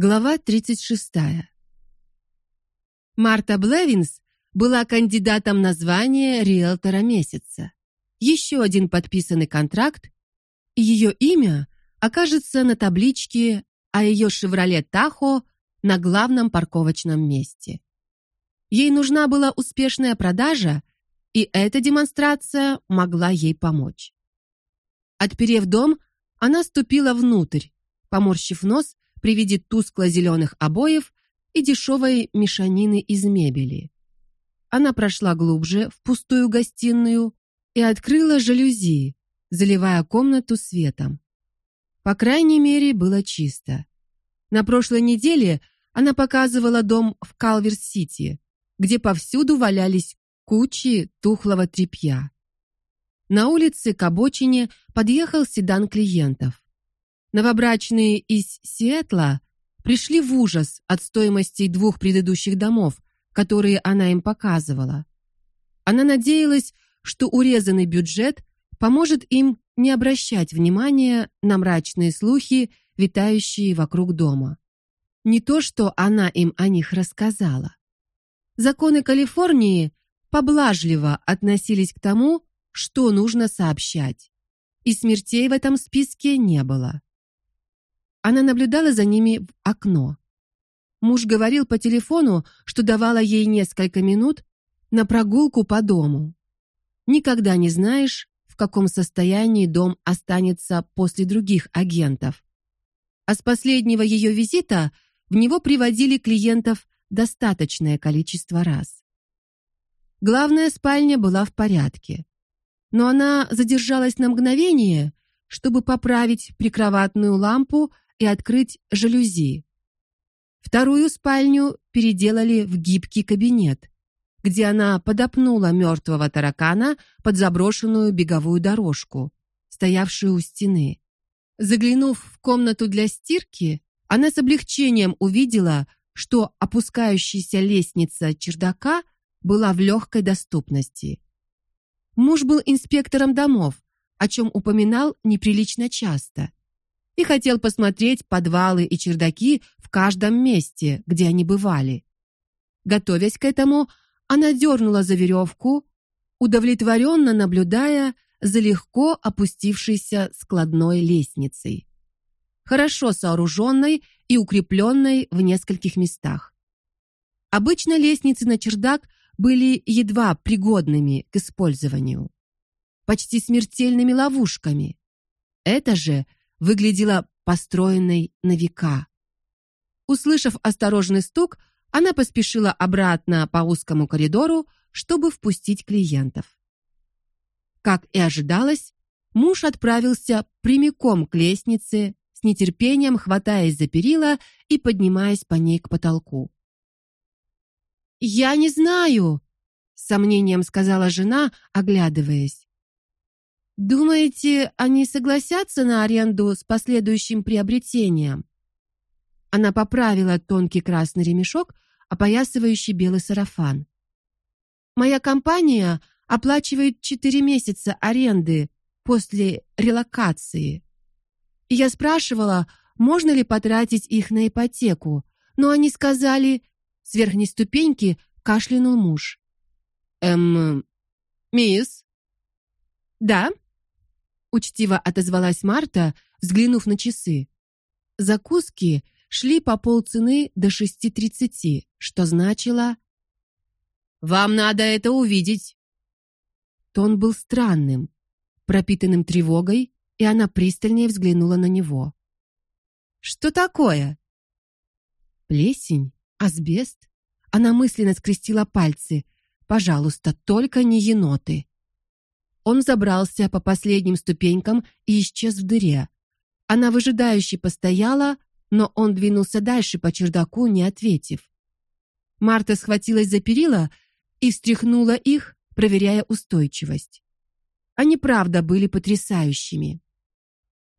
Глава 36. Марта Блевинс была кандидатом на звание риэлтора месяца. Еще один подписанный контракт, и ее имя окажется на табличке а ее «Шевроле Тахо» на главном парковочном месте. Ей нужна была успешная продажа, и эта демонстрация могла ей помочь. Отперев дом, она ступила внутрь, поморщив нос при виде тускло-зеленых обоев и дешевой мешанины из мебели. Она прошла глубже в пустую гостиную и открыла жалюзи, заливая комнату светом. По крайней мере, было чисто. На прошлой неделе она показывала дом в Калверс-Сити, где повсюду валялись кучи тухлого тряпья. На улице к обочине подъехал седан клиентов. Новобрачные из Сиэтла пришли в ужас от стоимости двух предыдущих домов, которые она им показывала. Она надеялась, что урезанный бюджет поможет им не обращать внимания на мрачные слухи, витающие вокруг дома. Не то, что она им о них рассказала. Законы Калифорнии поблажливо относились к тому, что нужно сообщать, и смертей в этом списке не было. Она наблюдала за ними в окно. Муж говорил по телефону, что давала ей несколько минут на прогулку по дому. Никогда не знаешь, в каком состоянии дом останется после других агентов. А с последнего ее визита в него приводили клиентов достаточное количество раз. Главная спальня была в порядке, но она задержалась на мгновение, чтобы поправить прикроватную лампу и открыть жалюзи. Вторую спальню переделали в гибкий кабинет, где она подопнула мертвого таракана под заброшенную беговую дорожку, стоявшую у стены. Заглянув в комнату для стирки, она с облегчением увидела, что опускающаяся лестница чердака была в легкой доступности. Муж был инспектором домов, о чем упоминал неприлично часто и хотел посмотреть подвалы и чердаки в каждом месте, где они бывали. Готовясь к этому, она дернула за веревку, удовлетворенно наблюдая за легко опустившейся складной лестницей, хорошо сооруженной и укрепленной в нескольких местах. Обычно лестницы на чердак были едва пригодными к использованию, почти смертельными ловушками. Это же выглядела построенной на века. Услышав осторожный стук, она поспешила обратно по узкому коридору, чтобы впустить клиентов. Как и ожидалось, муж отправился прямиком к лестнице, с нетерпением хватаясь за перила и поднимаясь по ней к потолку. "Я не знаю", с сомнением сказала жена, оглядываясь. Думаете, они согласятся на аренду с последующим приобретением? Она поправила тонкий красный ремешок, опоясывающий белый сарафан. Моя компания оплачивает четыре месяца аренды после релокации. И я спрашивала, можно ли потратить их на ипотеку, но они сказали, с верхней ступеньки кашлянул муж. Эм, мисс? Да учтиво отозвалась Марта, взглянув на часы. Закуски шли по полцены до шести тридцати, что значило Вам надо это увидеть. Тон был странным, пропитанным тревогой, и она пристальнее взглянула на него. Что такое? Плесень, асбест. Она мысленно скрестила пальцы. Пожалуйста, только не еноты. Он забрался по последним ступенькам и исчез в дыре. Она выжидающе постояла, но он двинулся дальше по чердаку, не ответив. Марта схватилась за перила и встряхнула их, проверяя устойчивость. Они правда были потрясающими.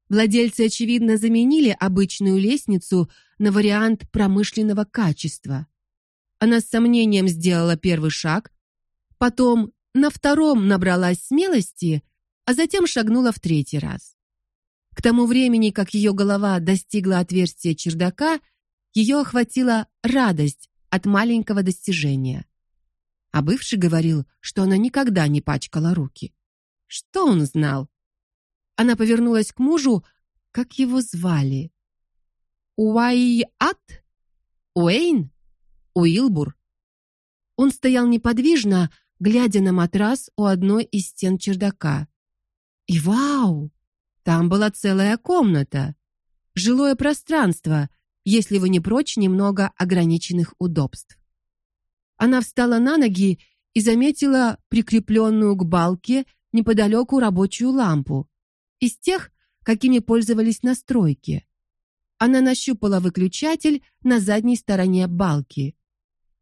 Владельцы очевидно заменили обычную лестницу на вариант промышленного качества. Она с сомнением сделала первый шаг, потом на втором набралась смелости, а затем шагнула в третий раз. К тому времени, как ее голова достигла отверстия чердака, ее охватила радость от маленького достижения. А бывший говорил, что она никогда не пачкала руки. Что он знал? Она повернулась к мужу, как его звали? Уайат? Уэйн? Уилбур? Он стоял неподвижно, глядя на матрас у одной из стен чердака. И вау! Там была целая комната. Жилое пространство, если вы не прочь немного ограниченных удобств. Она встала на ноги и заметила прикрепленную к балке неподалеку рабочую лампу, из тех, какими пользовались на стройке. Она нащупала выключатель на задней стороне балки.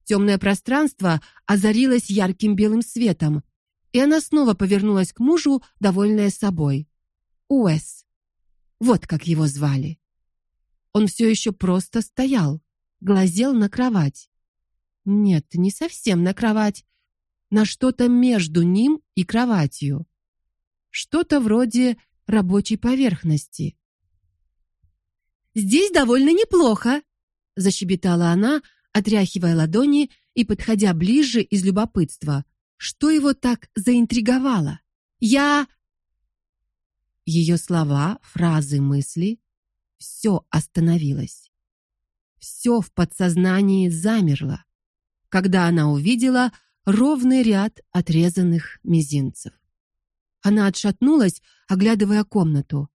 Темное пространство озарилось ярким белым светом, и она снова повернулась к мужу, довольная собой. Уэс. Вот как его звали. Он все еще просто стоял, глазел на кровать. Нет, не совсем на кровать, на что-то между ним и кроватью. Что-то вроде рабочей поверхности. Здесь довольно неплохо, защебетала она, отряхивая ладони и подходя ближе из любопытства. Что его так заинтриговало? Я Ее слова, фразы, мысли все остановилось. Все в подсознании замерло, когда она увидела ровный ряд отрезанных мизинцев. Она отшатнулась, оглядывая комнату.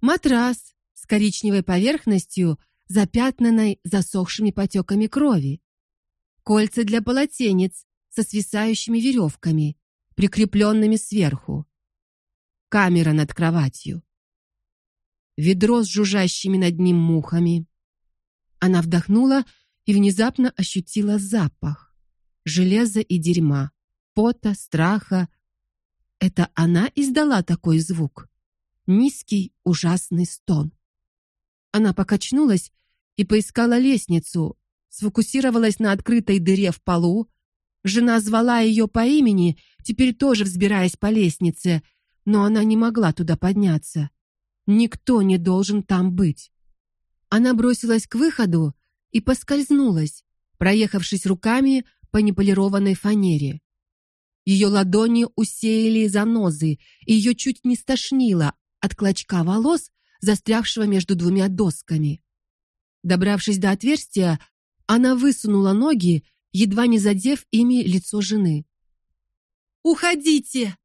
Матрас с коричневой поверхностью, запятнанной засохшими потеками крови. Кольца для полотенец со свисающими веревками, прикрепленными сверху. Камера над кроватью ведро с жужжащими над ним мухами. Она вдохнула и внезапно ощутила запах железа и дерьма, пота, страха. Это она издала такой звук. Низкий, ужасный стон. Она покачнулась и поискала лестницу, сфокусировалась на открытой дыре в полу. Жена звала ее по имени, теперь тоже взбираясь по лестнице, но она не могла туда подняться. Никто не должен там быть. Она бросилась к выходу и поскользнулась, проехавшись руками по неполированной фанере. Ее ладони усеяли занозы, и ее чуть не стошнило от клочка волос, застрявшего между двумя досками. Добравшись до отверстия, она высунула ноги, едва не задев ими лицо жены. "Уходите!"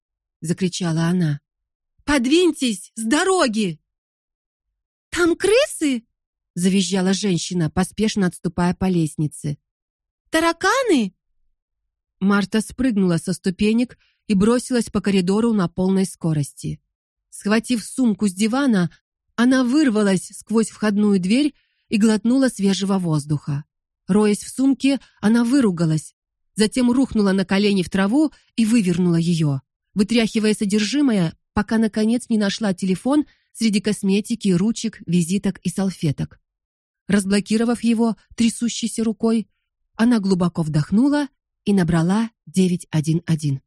закричала она. Подвиньтесь с дороги. Там крысы? завизжала женщина, поспешно отступая по лестнице. Тараканы? Марта спрыгнула со ступенек и бросилась по коридору на полной скорости. Схватив сумку с дивана, она вырвалась сквозь входную дверь и глотнула свежего воздуха. Роясь в сумке, она выругалась, затем рухнула на колени в траву и вывернула ее. Вытряхивая содержимое, пока наконец не нашла телефон среди косметики, ручек, визиток и салфеток. Разблокировав его трясущейся рукой, она глубоко вдохнула и набрала 911.